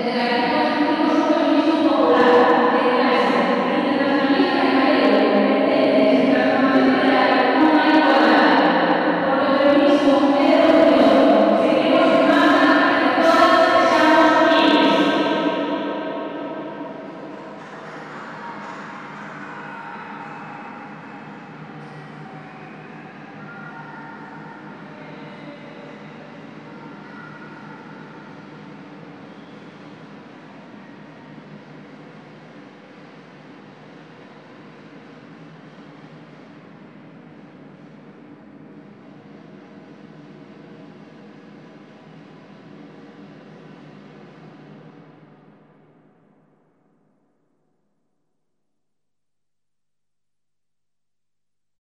and then I